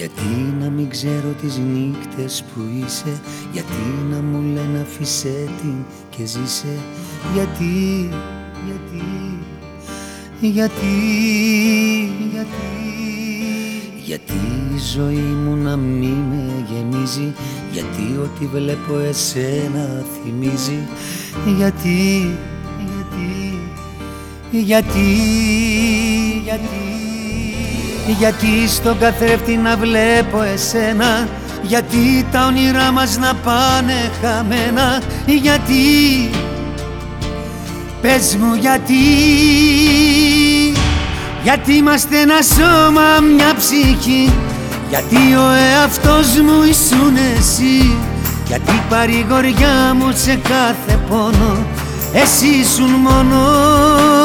Γιατί να μην ξέρω τις νύχτες που είσαι Γιατί να μου λένε αφήσέ την και ζήσε. Γιατί, γιατί, γιατί, γιατί Γιατί η ζωή μου να μην με γεμίζει Γιατί ό,τι βλέπω εσένα θυμίζει. Γιατί, γιατί, γιατί, γιατί γιατί στον καθρέφτη να βλέπω εσένα Γιατί τα όνειρά μας να πάνε χαμένα Γιατί Πες μου γιατί Γιατί είμαστε ένα σώμα μια ψυχή Γιατί ο εαυτός μου ήσουν εσύ Γιατί η παρηγοριά μου σε κάθε πόνο Εσύ ήσουν μόνος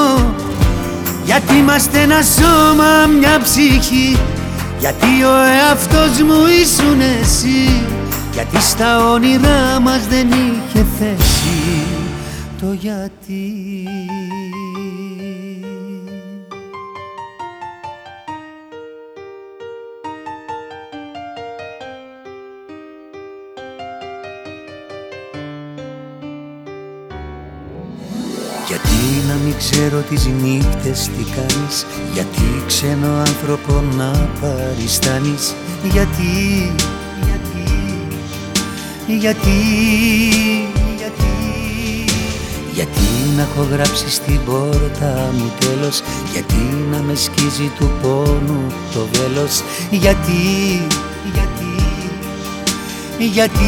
γιατί είμαστε ένα σώμα, μια ψυχή. Γιατί ο εαυτός μου ήσουν εσύ. Γιατί στα όνειρά μας δεν είχε θέση Το γιατί Γιατί να μην ξέρω τις νύχτες τι κάνεις Γιατί ξένο άνθρωπο να παριστάνεις Γιατί, γιατί, γιατί, γιατί Γιατί να έχω γράψει στην πόρτα μου τέλος Γιατί να με σκίζει του πόνου το βέλος Γιατί, γιατί, γιατί,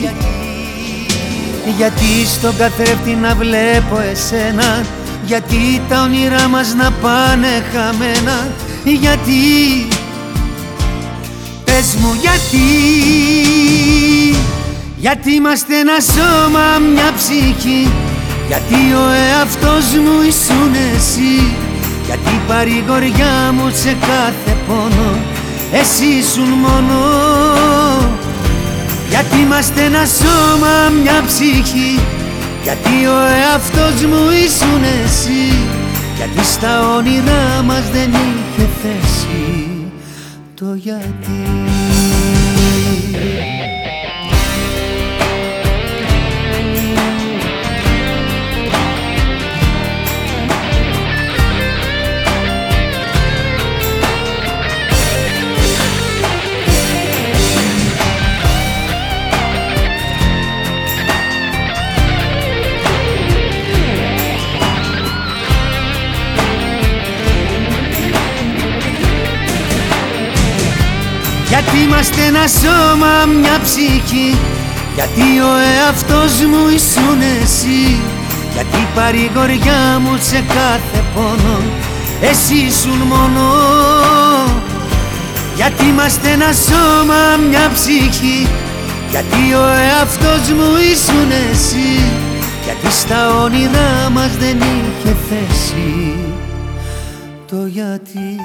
γιατί γιατί στον καθρέφτη να βλέπω εσένα. Γιατί τα όνειρά μας να πάνε χαμένα. Γιατί Πες μου γιατί. Γιατί είμαστε ένα σώμα μια ψυχή. Γιατί ο εαυτός μου ήσουν εσύ. Γιατί η παρηγοριά μου σε κάθε πόνο. Εσύ ήσουν μόνος γιατί είμαστε ένα σώμα, μια ψυχή. Γιατί ο εαυτός μου ήσουν εσύ. Γιατί στα όνειρά μας δεν είχε θέση. Το γιατί Γιατί είμαστε ένα σώμα, μια ψυχή. Γιατί ο εαυτός μου ήσουν εσύ. Γιατί η παρηγοριά μου σε κάθε πόνο Εσύ ήσουν μόνο. Γιατί είμαστε ένα σώμα, μια ψυχή. Γιατί ο εαυτός μου ήσουν εσύ. Γιατί στα όνειρά μας δεν είχε θέση Το γιατί